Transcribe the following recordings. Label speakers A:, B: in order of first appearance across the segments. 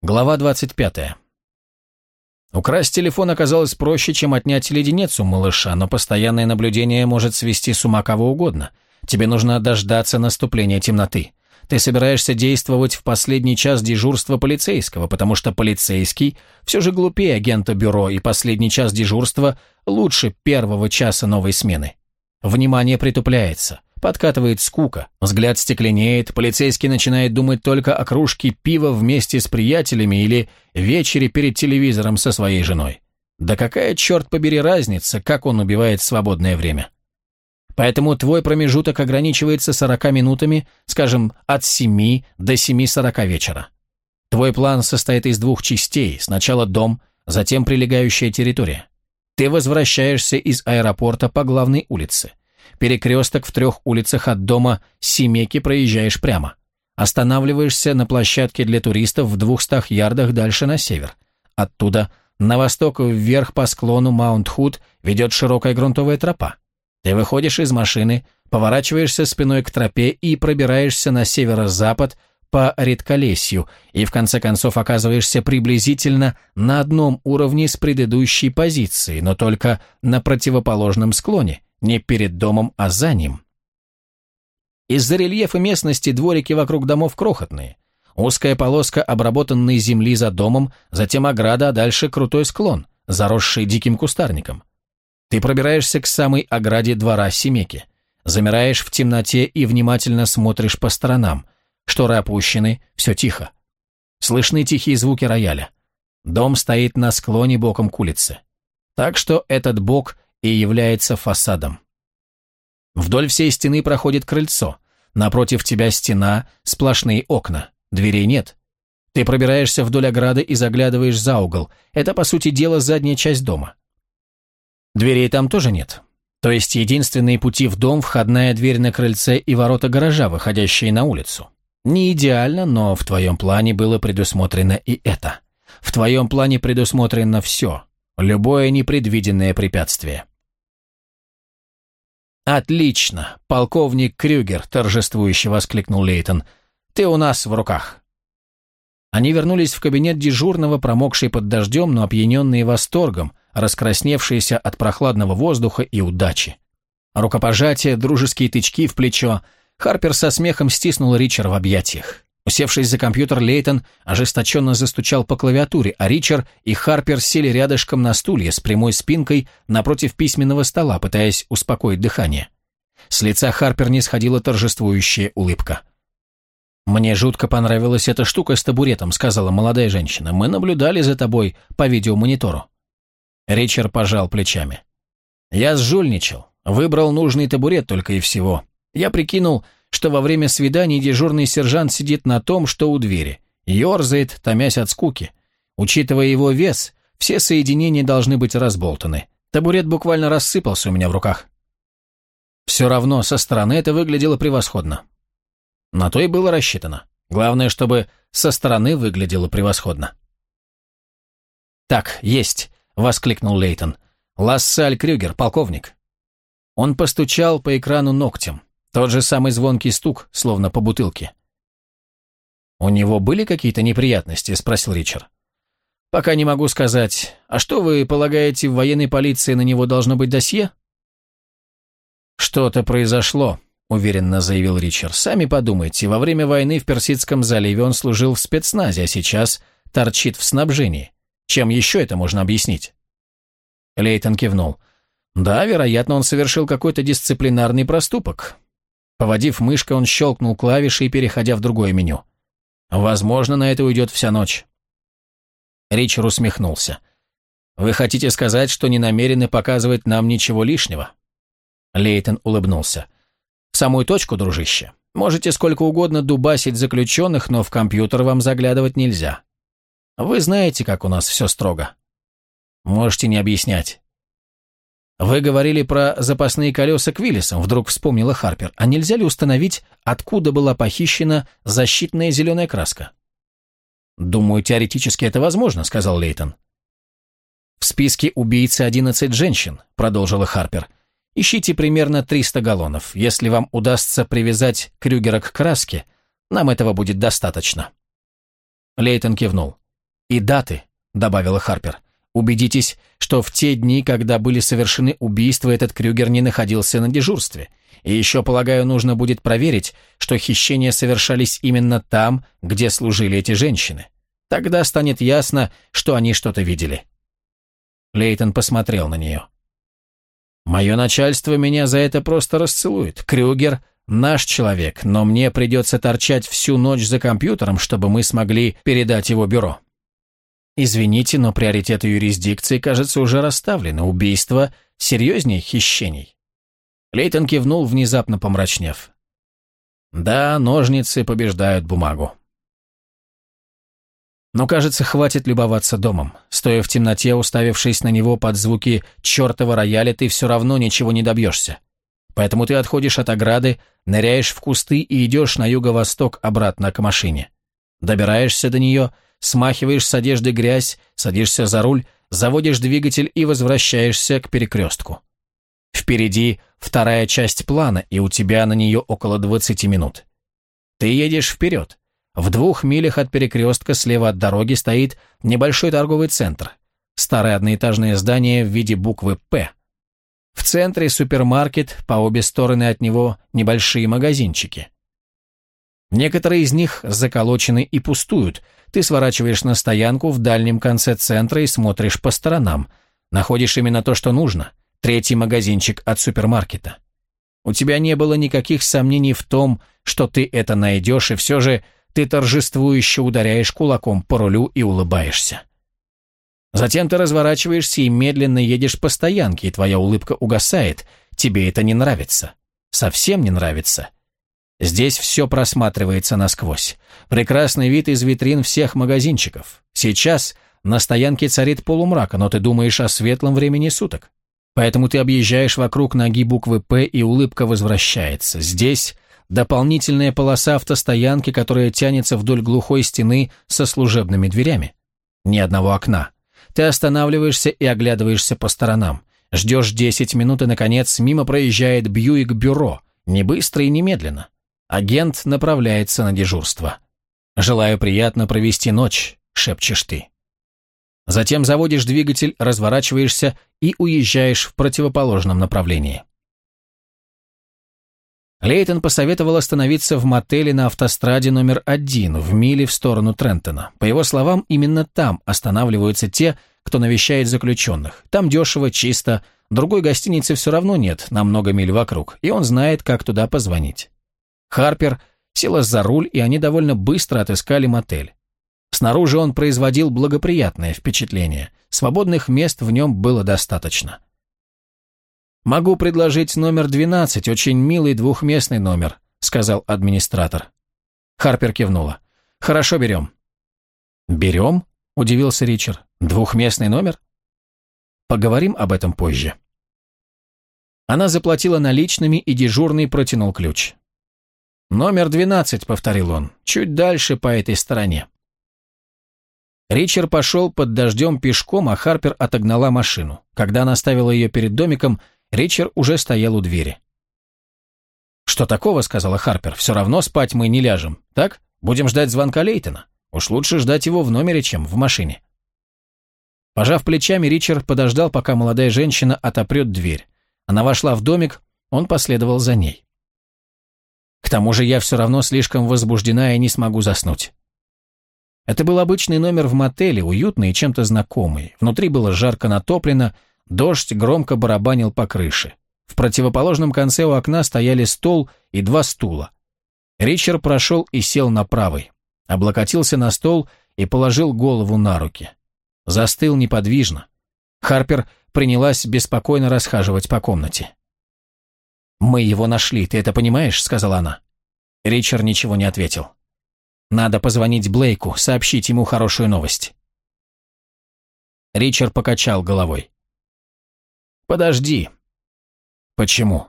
A: Глава 25. Украсть телефон оказалось проще, чем отнять леденец у малыша, но постоянное наблюдение может свести с ума кого угодно. Тебе нужно дождаться наступления темноты. Ты собираешься действовать в последний час дежурства полицейского, потому что полицейский все же глупее агента бюро, и последний час дежурства лучше первого часа новой смены. Внимание притупляется. Подкатывает скука, взгляд стекленеет, полицейский начинает думать только о кружке пива вместе с приятелями или вечере перед телевизором со своей женой. Да какая, черт побери, разница, как он убивает свободное время? Поэтому твой промежуток ограничивается 40 минутами, скажем, от 7 до 7.40 вечера. Твой план состоит из двух частей, сначала дом, затем прилегающая территория. Ты возвращаешься из аэропорта по главной улице. Перекресток в трех улицах от дома Семеки проезжаешь прямо. Останавливаешься на площадке для туристов в двухстах ярдах дальше на север. Оттуда на восток вверх по склону Маунт-Худ ведет широкая грунтовая тропа. Ты выходишь из машины, поворачиваешься спиной к тропе и пробираешься на северо-запад по редколесью и в конце концов оказываешься приблизительно на одном уровне с предыдущей позицией, но только на противоположном склоне, не перед домом, а за ним. Из-за рельефа местности дворики вокруг домов крохотные. Узкая полоска обработанной земли за домом, затем ограда, а дальше крутой склон, заросший диким кустарником. Ты пробираешься к самой ограде двора Семеки, замираешь в темноте и внимательно смотришь по сторонам. Шторы опущены, все тихо. Слышны тихие звуки рояля. Дом стоит на склоне боком к улице. Так что этот бок и является фасадом. Вдоль всей стены проходит крыльцо. Напротив тебя стена, сплошные окна. Дверей нет. Ты пробираешься вдоль ограды и заглядываешь за угол. Это, по сути дела, задняя часть дома. Дверей там тоже нет. То есть единственные пути в дом – входная дверь на крыльце и ворота гаража, выходящие на улицу. Не идеально, но в твоем плане было предусмотрено и это. В твоем плане предусмотрено все. Любое непредвиденное препятствие. «Отлично, полковник Крюгер!» – торжествующе воскликнул Лейтон. «Ты у нас в руках!» Они вернулись в кабинет дежурного, промокший под дождем, но опьяненные восторгом, раскрасневшиеся от прохладного воздуха и удачи. Рукопожатие, дружеские тычки в плечо. Харпер со смехом стиснул Ричард в объятиях. Усевшись за компьютер, Лейтон ожесточенно застучал по клавиатуре, а Ричард и Харпер сели рядышком на стулья с прямой спинкой напротив письменного стола, пытаясь успокоить дыхание. С лица Харпер не сходила торжествующая улыбка. «Мне жутко понравилась эта штука с табуретом», — сказала молодая женщина. «Мы наблюдали за тобой по видеомонитору». Ричард пожал плечами. «Я сжульничал. Выбрал нужный табурет только и всего. Я прикинул, что во время свиданий дежурный сержант сидит на том, что у двери, ерзает, томясь от скуки. Учитывая его вес, все соединения должны быть разболтаны. Табурет буквально рассыпался у меня в руках. Все равно со стороны это выглядело превосходно. На то и было рассчитано. Главное, чтобы со стороны выглядело превосходно. «Так, есть», — воскликнул Лейтон. «Лассаль Крюгер, полковник». Он постучал по экрану ногтем. Тот же самый звонкий стук, словно по бутылке. «У него были какие-то неприятности?» – спросил Ричард. «Пока не могу сказать. А что вы полагаете, в военной полиции на него должно быть досье?» «Что-то произошло», – уверенно заявил Ричард. «Сами подумайте, во время войны в Персидском заливе он служил в спецназе, а сейчас торчит в снабжении. Чем еще это можно объяснить?» Лейтон кивнул. «Да, вероятно, он совершил какой-то дисциплинарный проступок. Поводив мышкой, он щелкнул клавишей, переходя в другое меню. «Возможно, на это уйдет вся ночь». Ричард усмехнулся. «Вы хотите сказать, что не намерены показывать нам ничего лишнего?» Лейтон улыбнулся. «В самую точку, дружище. Можете сколько угодно дубасить заключенных, но в компьютер вам заглядывать нельзя. Вы знаете, как у нас все строго. Можете не объяснять. «Вы говорили про запасные колеса к Виллисам», — вдруг вспомнила Харпер. «А нельзя ли установить, откуда была похищена защитная зеленая краска?» «Думаю, теоретически это возможно», — сказал Лейтон. «В списке убийцы 11 женщин», — продолжила Харпер. «Ищите примерно 300 галлонов. Если вам удастся привязать Крюгера к краске, нам этого будет достаточно». Лейтон кивнул. «И даты», — добавила Харпер. «Убедитесь, что в те дни, когда были совершены убийства, этот Крюгер не находился на дежурстве. И еще, полагаю, нужно будет проверить, что хищения совершались именно там, где служили эти женщины. Тогда станет ясно, что они что-то видели». Лейтон посмотрел на нее. «Мое начальство меня за это просто расцелует. Крюгер – наш человек, но мне придется торчать всю ночь за компьютером, чтобы мы смогли передать его бюро». «Извините, но приоритеты юрисдикции, кажется, уже расставлены. Убийство серьезнее хищений». Лейтон кивнул, внезапно помрачнев. «Да, ножницы побеждают бумагу». Но, кажется, хватит любоваться домом. Стоя в темноте, уставившись на него под звуки чертова рояля, ты все равно ничего не добьешься. Поэтому ты отходишь от ограды, ныряешь в кусты и идешь на юго-восток обратно к машине. Добираешься до нее, смахиваешь с одежды грязь, садишься за руль, заводишь двигатель и возвращаешься к перекрестку. Впереди вторая часть плана, и у тебя на нее около 20 минут. Ты едешь вперед, в двух милях от перекрестка слева от дороги стоит небольшой торговый центр. Старое одноэтажное здание в виде буквы «П». В центре супермаркет, по обе стороны от него небольшие магазинчики. Некоторые из них заколочены и пустуют. Ты сворачиваешь на стоянку в дальнем конце центра и смотришь по сторонам. Находишь именно то, что нужно. Третий магазинчик от супермаркета. У тебя не было никаких сомнений в том, что ты это найдешь, и все же ты торжествующе ударяешь кулаком по рулю и улыбаешься. Затем ты разворачиваешься и медленно едешь по стоянке, и твоя улыбка угасает. Тебе это не нравится. Совсем не нравится. Здесь все просматривается насквозь. Прекрасный вид из витрин всех магазинчиков. Сейчас на стоянке царит полумрак, но ты думаешь о светлом времени суток. Поэтому ты объезжаешь вокруг ноги буквы «П» и улыбка возвращается. Здесь дополнительная полоса автостоянки, которая тянется вдоль глухой стены со служебными дверями. Ни одного окна. Ты останавливаешься и оглядываешься по сторонам. Ждешь 10 минут и, наконец, мимо проезжает Бьюик-бюро. Не быстро и немедленно. Агент направляется на дежурство. «Желаю приятно провести ночь», — шепчешь ты. Затем заводишь двигатель, разворачиваешься и уезжаешь в противоположном направлении. Лейтон посоветовал остановиться в мотеле на автостраде номер один в миле в сторону Трентона. По его словам, именно там останавливаются те, кто навещает заключенных. Там дешево, чисто, другой гостиницы все равно нет на много миль вокруг, и он знает, как туда позвонить. Харпер села за руль, и они довольно быстро отыскали мотель. Снаружи он производил благоприятное впечатление, свободных мест в нем было достаточно. «Могу предложить номер 12, очень милый двухместный номер», сказал администратор. Харпер кивнула. «Хорошо, берем». «Берем?» – удивился Ричард. «Двухместный номер?» «Поговорим об этом позже». Она заплатила наличными, и дежурный протянул ключ. «Номер 12», — повторил он, — «чуть дальше по этой стороне». Ричард пошел под дождем пешком, а Харпер отогнала машину. Когда она ставила ее перед домиком, Ричард уже стоял у двери. «Что такого?» — сказала Харпер. «Все равно спать мы не ляжем, так? Будем ждать звонка Лейтона. Уж лучше ждать его в номере, чем в машине». Пожав плечами, Ричард подождал, пока молодая женщина отопрет дверь. Она вошла в домик, он последовал за ней. «К тому же я все равно слишком возбуждена и не смогу заснуть». Это был обычный номер в мотеле, уютный и чем-то знакомый. Внутри было жарко натоплено, Дождь громко барабанил по крыше. В противоположном конце у окна стояли стол и два стула. Ричард прошел и сел на правый, облокотился на стол и положил голову на руки. Застыл неподвижно. Харпер принялась беспокойно расхаживать по комнате. «Мы его нашли, ты это понимаешь?» — сказала она. Ричард ничего не ответил. «Надо позвонить Блейку, сообщить ему хорошую новость». Ричард покачал головой. «Подожди». «Почему?»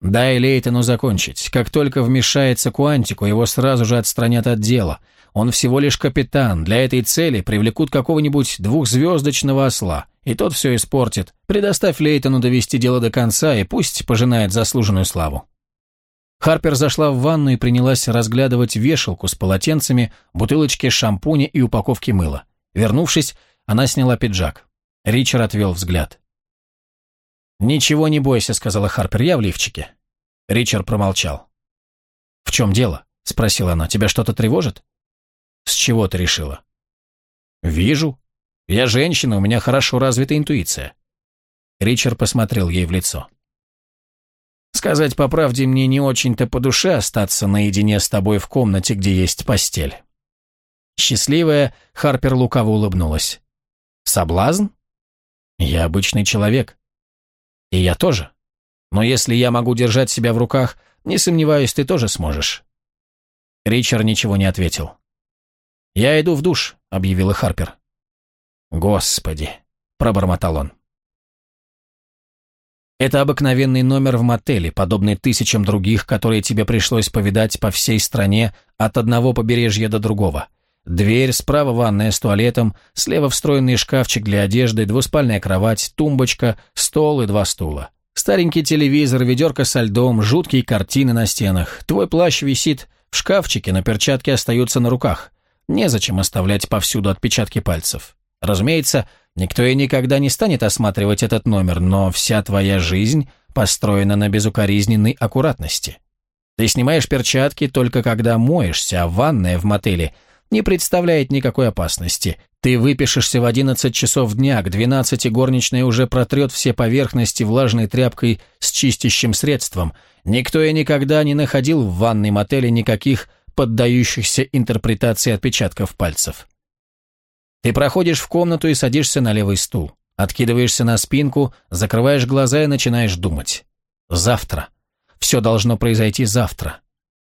A: «Дай Лейтону закончить. Как только вмешается Куантику, его сразу же отстранят от дела. Он всего лишь капитан. Для этой цели привлекут какого-нибудь двухзвездочного осла, и тот все испортит. Предоставь Лейтону довести дело до конца, и пусть пожинает заслуженную славу». Харпер зашла в ванну и принялась разглядывать вешалку с полотенцами, бутылочки шампуня и упаковки мыла. Вернувшись, она сняла пиджак. Ричард отвел взгляд. «Ничего не бойся», — сказала Харпер, — «я в лифчике». Ричард промолчал. «В чем дело?» — спросила она. «Тебя что-то тревожит?» «С чего ты решила?» «Вижу. Я женщина, у меня хорошо развита интуиция». Ричард посмотрел ей в лицо. «Сказать по правде, мне не очень-то по душе остаться наедине с тобой в комнате, где есть постель». Счастливая, Харпер лукаво улыбнулась. «Соблазн? Я обычный человек. И я тоже. Но если я могу держать себя в руках, не сомневаюсь, ты тоже сможешь». Ричард ничего не ответил. «Я иду в душ», — объявила Харпер. «Господи», — пробормотал он. Это обыкновенный номер в мотеле, подобный тысячам других, которые тебе пришлось повидать по всей стране от одного побережья до другого. Дверь, справа ванная с туалетом, слева встроенный шкафчик для одежды, двуспальная кровать, тумбочка, стол и два стула. Старенький телевизор, ведерко со льдом, жуткие картины на стенах. Твой плащ висит в шкафчике, но перчатки остаются на руках. Незачем оставлять повсюду отпечатки пальцев. Разумеется, никто и никогда не станет осматривать этот номер, но вся твоя жизнь построена на безукоризненной аккуратности. Ты снимаешь перчатки только когда моешься, а ванная в мотеле – не представляет никакой опасности. Ты выпишешься в 11 часов дня, к 12 горничная уже протрет все поверхности влажной тряпкой с чистящим средством. Никто и никогда не находил в ванной мотеле никаких поддающихся интерпретации отпечатков пальцев. Ты проходишь в комнату и садишься на левый стул. Откидываешься на спинку, закрываешь глаза и начинаешь думать. Завтра. Все должно произойти завтра.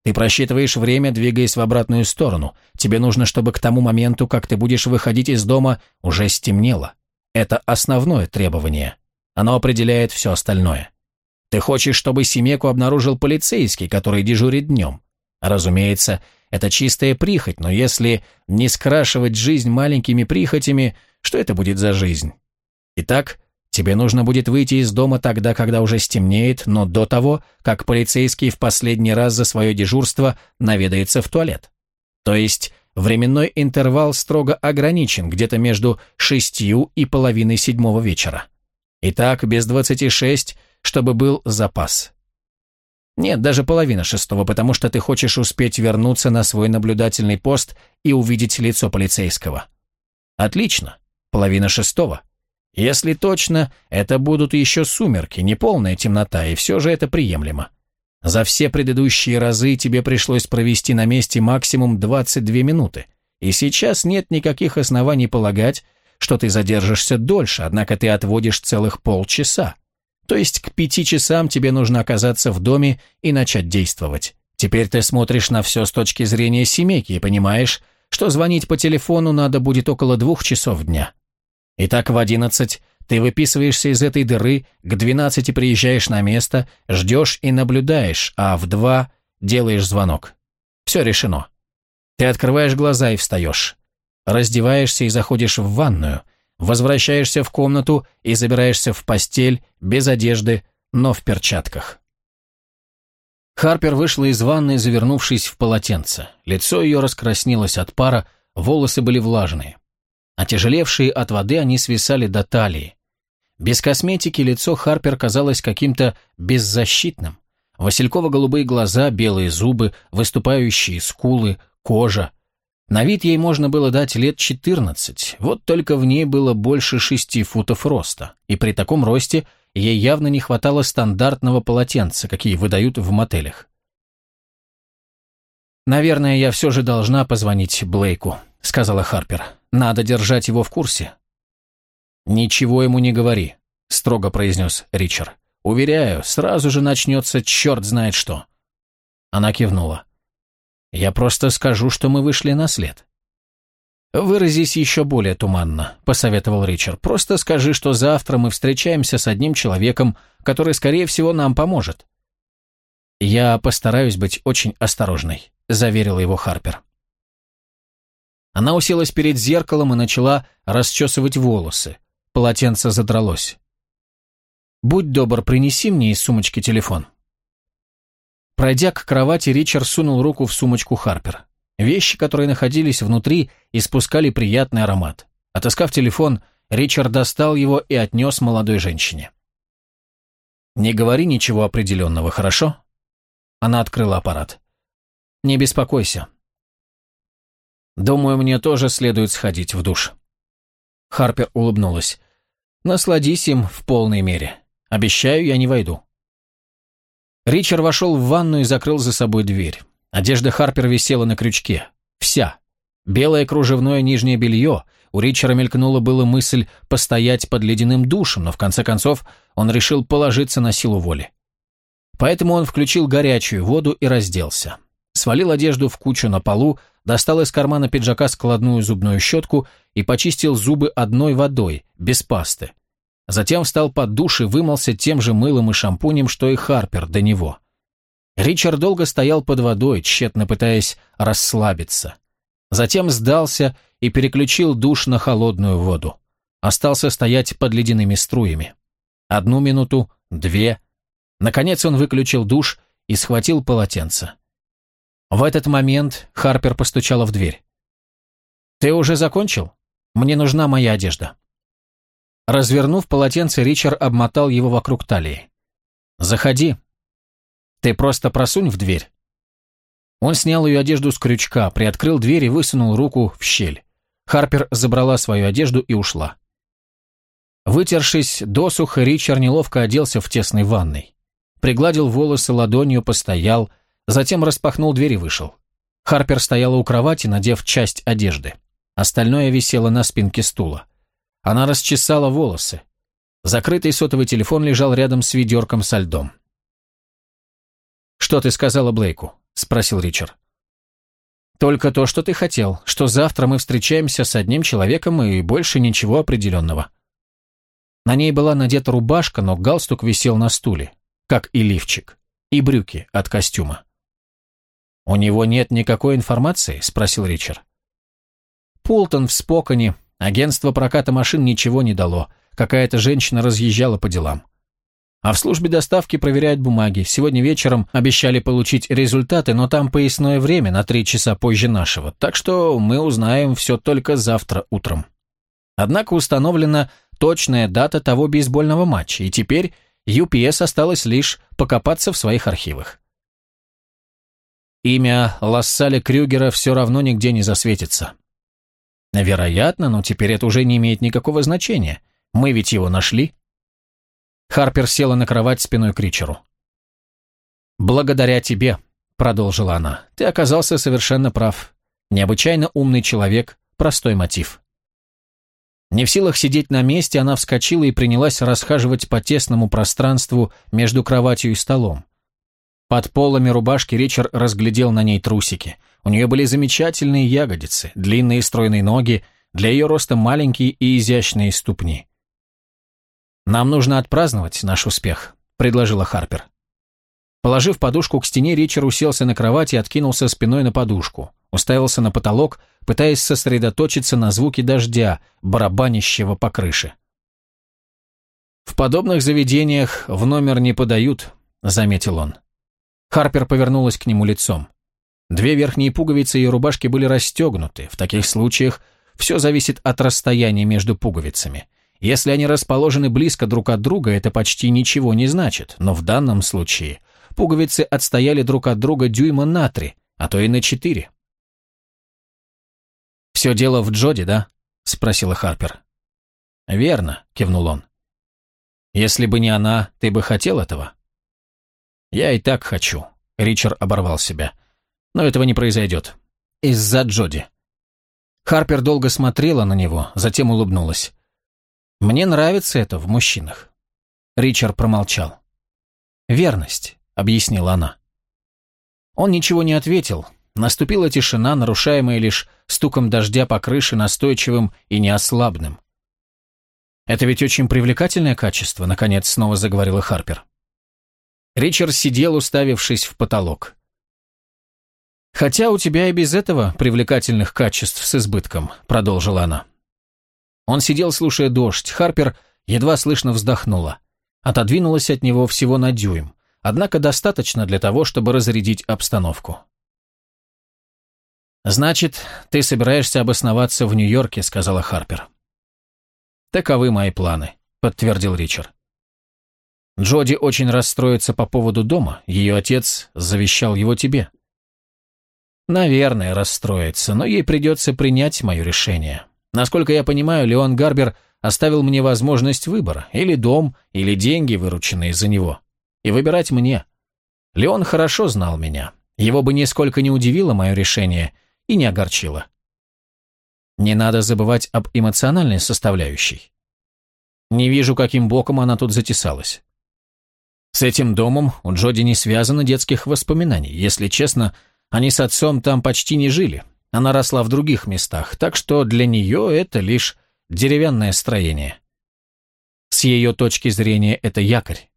A: Ты просчитываешь время, двигаясь в обратную сторону. Тебе нужно, чтобы к тому моменту, как ты будешь выходить из дома, уже стемнело. Это основное требование. Оно определяет все остальное. Ты хочешь, чтобы Семеку обнаружил полицейский, который дежурит днем. Разумеется, это чистая прихоть, но если не скрашивать жизнь маленькими прихотями, что это будет за жизнь? Итак, Тебе нужно будет выйти из дома тогда, когда уже стемнеет, но до того, как полицейский в последний раз за свое дежурство наведается в туалет. То есть временной интервал строго ограничен, где-то между шестью и половиной седьмого вечера. Итак, без двадцати шесть, чтобы был запас. Нет, даже половина шестого, потому что ты хочешь успеть вернуться на свой наблюдательный пост и увидеть лицо полицейского. Отлично, половина шестого. Если точно, это будут еще сумерки, не полная темнота, и все же это приемлемо. За все предыдущие разы тебе пришлось провести на месте максимум 22 минуты, и сейчас нет никаких оснований полагать, что ты задержишься дольше, однако ты отводишь целых полчаса. То есть к пяти часам тебе нужно оказаться в доме и начать действовать. Теперь ты смотришь на все с точки зрения семейки и понимаешь, что звонить по телефону надо будет около двух часов дня. Итак, в одиннадцать ты выписываешься из этой дыры, к двенадцати приезжаешь на место, ждешь и наблюдаешь, а в два делаешь звонок. Все решено. Ты открываешь глаза и встаешь. Раздеваешься и заходишь в ванную. Возвращаешься в комнату и забираешься в постель, без одежды, но в перчатках. Харпер вышла из ванной, завернувшись в полотенце. Лицо ее раскраснелось от пара, волосы были влажные. Отяжелевшие от воды, они свисали до талии. Без косметики лицо Харпер казалось каким-то беззащитным. Васильково-голубые глаза, белые зубы, выступающие скулы, кожа. На вид ей можно было дать лет 14, вот только в ней было больше шести футов роста, и при таком росте ей явно не хватало стандартного полотенца, какие выдают в мотелях. «Наверное, я все же должна позвонить Блейку», — сказала Харпер. Надо держать его в курсе». «Ничего ему не говори», — строго произнес Ричард. «Уверяю, сразу же начнется черт знает что». Она кивнула. «Я просто скажу, что мы вышли на след». «Выразись еще более туманно», — посоветовал Ричард. «Просто скажи, что завтра мы встречаемся с одним человеком, который, скорее всего, нам поможет». «Я постараюсь быть очень осторожной», — заверила его Харпер. Она уселась перед зеркалом и начала расчесывать волосы. Полотенце задралось. «Будь добр, принеси мне из сумочки телефон». Пройдя к кровати, Ричард сунул руку в сумочку Харпер. Вещи, которые находились внутри, испускали приятный аромат. Отыскав телефон, Ричард достал его и отнес молодой женщине. «Не говори ничего определенного, хорошо?» Она открыла аппарат. «Не беспокойся. Думаю, мне тоже следует сходить в душ». Харпер улыбнулась. «Насладись им в полной мере. Обещаю, я не войду». Ричард вошел в ванну и закрыл за собой дверь. Одежда Харпер висела на крючке. Вся. Белое кружевное нижнее белье. У Ричера мелькнула была мысль постоять под ледяным душем, но в конце концов он решил положиться на силу воли. Поэтому он включил горячую воду и разделся. Свалил одежду в кучу на полу, достал из кармана пиджака складную зубную щетку и почистил зубы одной водой, без пасты. Затем встал под душ и вымылся тем же мылом и шампунем, что и Харпер до него. Ричард долго стоял под водой, тщетно пытаясь расслабиться. Затем сдался и переключил душ на холодную воду. Остался стоять под ледяными струями. Одну минуту, две. Наконец он выключил душ и схватил полотенце. В этот момент Харпер постучала в дверь. «Ты уже закончил? Мне нужна моя одежда». Развернув полотенце, Ричард обмотал его вокруг талии. «Заходи. Ты просто просунь в дверь». Он снял ее одежду с крючка, приоткрыл дверь и высунул руку в щель. Харпер забрала свою одежду и ушла. Вытершись досуха, Ричард неловко оделся в тесной ванной. Пригладил волосы ладонью, постоял, затем распахнул дверь и вышел. Харпер стояла у кровати, надев часть одежды. Остальное висело на спинке стула. Она расчесала волосы. Закрытый сотовый телефон лежал рядом с ведерком со льдом. «Что ты сказала Блейку?» – спросил Ричард. «Только то, что ты хотел, что завтра мы встречаемся с одним человеком и больше ничего определенного». На ней была надета рубашка, но галстук висел на стуле, как и лифчик, и брюки от костюма. «У него нет никакой информации?» – спросил Ричард. Пултон в Споконе Агентство проката машин ничего не дало. Какая-то женщина разъезжала по делам. А в службе доставки проверяют бумаги. Сегодня вечером обещали получить результаты, но там поясное время на три часа позже нашего, так что мы узнаем все только завтра утром. Однако установлена точная дата того бейсбольного матча, и теперь UPS осталось лишь покопаться в своих архивах. Имя Лассаля Крюгера все равно нигде не засветится. Вероятно, но теперь это уже не имеет никакого значения. Мы ведь его нашли. Харпер села на кровать спиной к Ричеру. «Благодаря тебе», — продолжила она, — «ты оказался совершенно прав. Необычайно умный человек, простой мотив». Не в силах сидеть на месте, она вскочила и принялась расхаживать по тесному пространству между кроватью и столом. Под полами рубашки Ричард разглядел на ней трусики. У нее были замечательные ягодицы, длинные стройные ноги, для ее роста маленькие и изящные ступни. «Нам нужно отпраздновать наш успех», — предложила Харпер. Положив подушку к стене, Ричард уселся на кровати и откинулся спиной на подушку, уставился на потолок, пытаясь сосредоточиться на звуке дождя, барабанящего по крыше. «В подобных заведениях в номер не подают», — заметил он. Харпер повернулась к нему лицом. Две верхние пуговицы ее рубашки были расстегнуты. В таких случаях все зависит от расстояния между пуговицами. Если они расположены близко друг от друга, это почти ничего не значит, но в данном случае пуговицы отстояли друг от друга дюйма на три, а то и на четыре. «Все дело в Джоди, да?» — спросила Харпер. «Верно», — кивнул он. «Если бы не она, ты бы хотел этого?» «Я и так хочу», — Ричард оборвал себя. «Но этого не произойдет. Из-за Джоди». Харпер долго смотрела на него, затем улыбнулась. «Мне нравится это в мужчинах». Ричард промолчал. «Верность», — объяснила она. Он ничего не ответил. Наступила тишина, нарушаемая лишь стуком дождя по крыше, настойчивым и неослабным. «Это ведь очень привлекательное качество», — наконец снова заговорила Харпер. Ричард сидел, уставившись в потолок. «Хотя у тебя и без этого привлекательных качеств с избытком», — продолжила она. Он сидел, слушая дождь. Харпер едва слышно вздохнула. Отодвинулась от него всего на дюйм, однако достаточно для того, чтобы разрядить обстановку. «Значит, ты собираешься обосноваться в Нью-Йорке», — сказала Харпер. Таковы мои планы, подтвердил Ричард. Джоди очень расстроится по поводу дома, ее отец завещал его тебе. Наверное, расстроится, но ей придется принять мое решение. Насколько я понимаю, Леон Гарбер оставил мне возможность выбора, или дом, или деньги, вырученные за него. И выбирать мне. Леон хорошо знал меня. Его бы нисколько не удивило мое решение и не огорчило. Не надо забывать об эмоциональной составляющей. Не вижу, каким боком она тут затесалась. С этим домом у Джоди не связано детских воспоминаний. Если честно, они с отцом там почти не жили. Она росла в других местах, так что для нее это лишь деревянное строение. С ее точки зрения это якорь.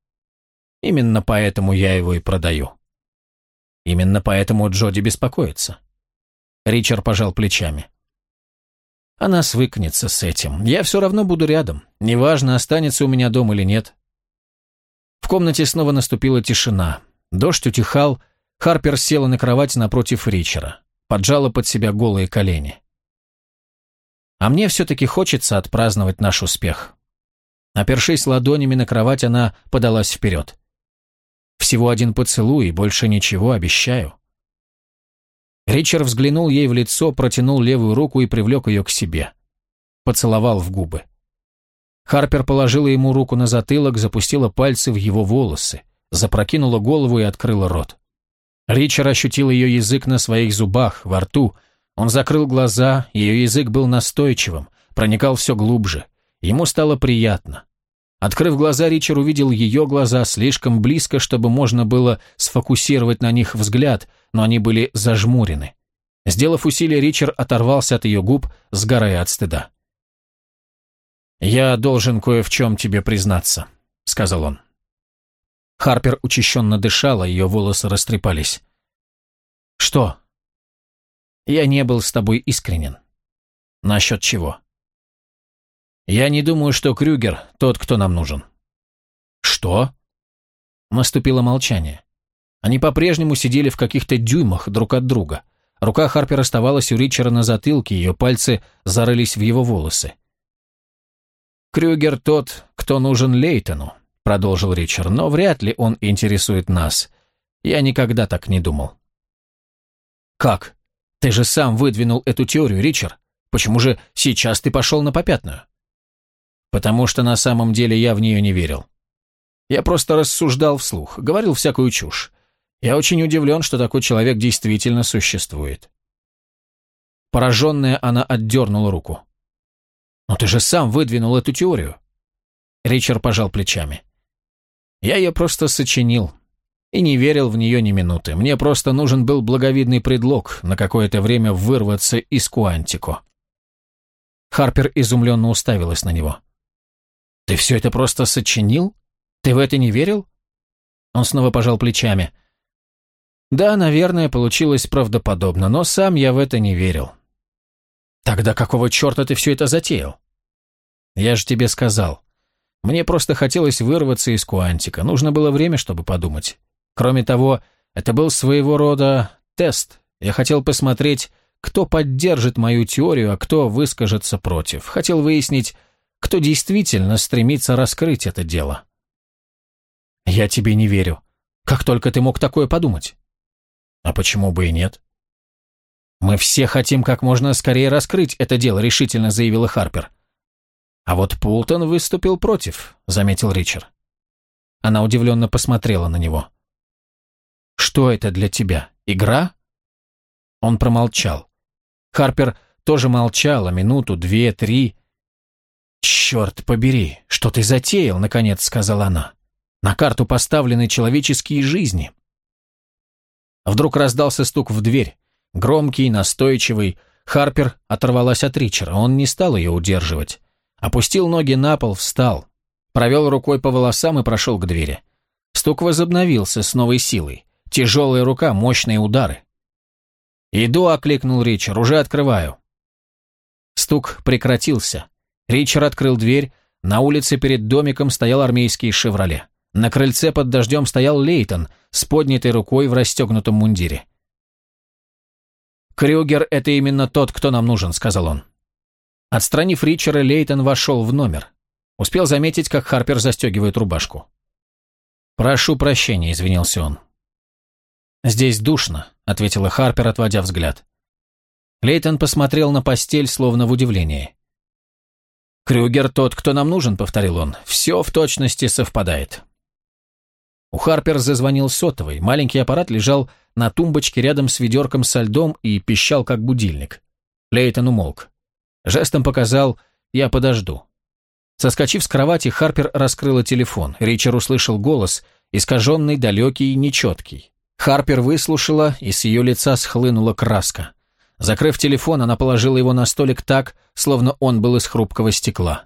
A: Именно поэтому я его и продаю. Именно поэтому Джоди беспокоится. Ричард пожал плечами. Она свыкнется с этим. Я все равно буду рядом. Неважно, останется у меня дом или нет. В комнате снова наступила тишина. Дождь утихал, Харпер села на кровать напротив Ричера, поджала под себя голые колени. А мне все-таки хочется отпраздновать наш успех. Опершись ладонями на кровать, она подалась вперед. Всего один поцелуй, и больше ничего, обещаю. Ричард взглянул ей в лицо, протянул левую руку и привлек ее к себе. Поцеловал в губы. Харпер положила ему руку на затылок, запустила пальцы в его волосы, запрокинула голову и открыла рот. Ричард ощутил ее язык на своих зубах, во рту. Он закрыл глаза, ее язык был настойчивым, проникал все глубже. Ему стало приятно. Открыв глаза, Ричард увидел ее глаза слишком близко, чтобы можно было сфокусировать на них взгляд, но они были зажмурены. Сделав усилие, Ричард оторвался от ее губ, сгорая от стыда. «Я должен кое в чем тебе признаться», — сказал он. Харпер учащенно дышала, ее волосы растрепались. «Что?» «Я не был с тобой искренен». «Насчет чего?» «Я не думаю, что Крюгер тот, кто нам нужен». «Что?» Наступило молчание. Они по-прежнему сидели в каких-то дюймах друг от друга. Рука Харпер оставалась у Ричера на затылке, ее пальцы зарылись в его волосы. «Крюгер тот, кто нужен Лейтону», — продолжил Ричард, «но вряд ли он интересует нас. Я никогда так не думал». «Как? Ты же сам выдвинул эту теорию, Ричард. Почему же сейчас ты пошел на попятную?» «Потому что на самом деле я в нее не верил. Я просто рассуждал вслух, говорил всякую чушь. Я очень удивлен, что такой человек действительно существует». Пораженная, она отдернула руку. «Но ты же сам выдвинул эту теорию». Ричард пожал плечами. Я ее просто сочинил. И не верил в нее ни минуты. Мне просто нужен был благовидный предлог на какое-то время вырваться из Куантико. Харпер изумленно уставилась на него. «Ты все это просто сочинил? Ты в это не верил?» Он снова пожал плечами. «Да, наверное, получилось правдоподобно, но сам я в это не верил». «Тогда какого черта ты все это затеял?» «Я же тебе сказал. Мне просто хотелось вырваться из Куантика, нужно было время, чтобы подумать. Кроме того, это был своего рода тест. Я хотел посмотреть, кто поддержит мою теорию, а кто выскажется против. Хотел выяснить, кто действительно стремится раскрыть это дело. Я тебе не верю. Как только ты мог такое подумать? А почему бы и нет? Мы все хотим как можно скорее раскрыть это дело, решительно заявила Харпер. А вот Пултон выступил против, заметил Ричард. Она удивленно посмотрела на него. «Что это для тебя? Игра?» Он промолчал. Харпер тоже молчала минуту, две, три. «Черт побери, что ты затеял?» — наконец сказала она. «На карту поставлены человеческие жизни». Вдруг раздался стук в дверь. Громкий, настойчивый. Харпер оторвалась от Ричера. Он не стал ее удерживать. Опустил ноги на пол, встал. Провел рукой по волосам и прошел к двери. Стук возобновился с новой силой. Тяжелая рука, мощные удары. «Иду», — окликнул Ричард, — «уже открываю». Стук прекратился. Ричард открыл дверь. На улице перед домиком стоял армейский «Шевроле». На крыльце под дождем стоял Лейтон с поднятой рукой в расстегнутом мундире. «Крюгер — это именно тот, кто нам нужен», — сказал он. Отстранив Ричера, Лейтон вошел в номер. Успел заметить, как Харпер застегивает рубашку. «Прошу прощения», — извинился он. «Здесь душно», — ответила Харпер, отводя взгляд. Лейтон посмотрел на постель, словно в удивлении. «Крюгер тот, кто нам нужен», — повторил он. «Все в точности совпадает». У Харпер зазвонил сотовый. Маленький аппарат лежал на тумбочке рядом с ведерком со льдом и пищал, как будильник. Лейтон умолк. Жестом показал «я подожду». Соскочив с кровати, Харпер раскрыла телефон. Ричард услышал голос, искаженный, далекий, нечеткий. Харпер выслушала, и с ее лица схлынула краска. Закрыв телефон, она положила его на столик так, словно он был из хрупкого стекла.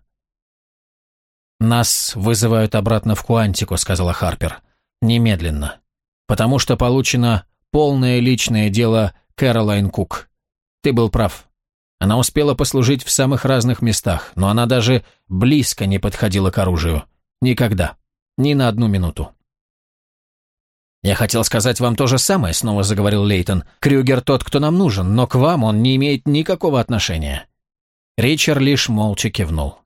A: «Нас вызывают обратно в Куантику», — сказала Харпер. «Немедленно. Потому что получено полное личное дело Кэролайн Кук. Ты был прав. Она успела послужить в самых разных местах, но она даже близко не подходила к оружию. Никогда. Ни на одну минуту. «Я хотел сказать вам то же самое», — снова заговорил Лейтон. «Крюгер тот, кто нам нужен, но к вам он не имеет никакого отношения». Ричард лишь молча кивнул.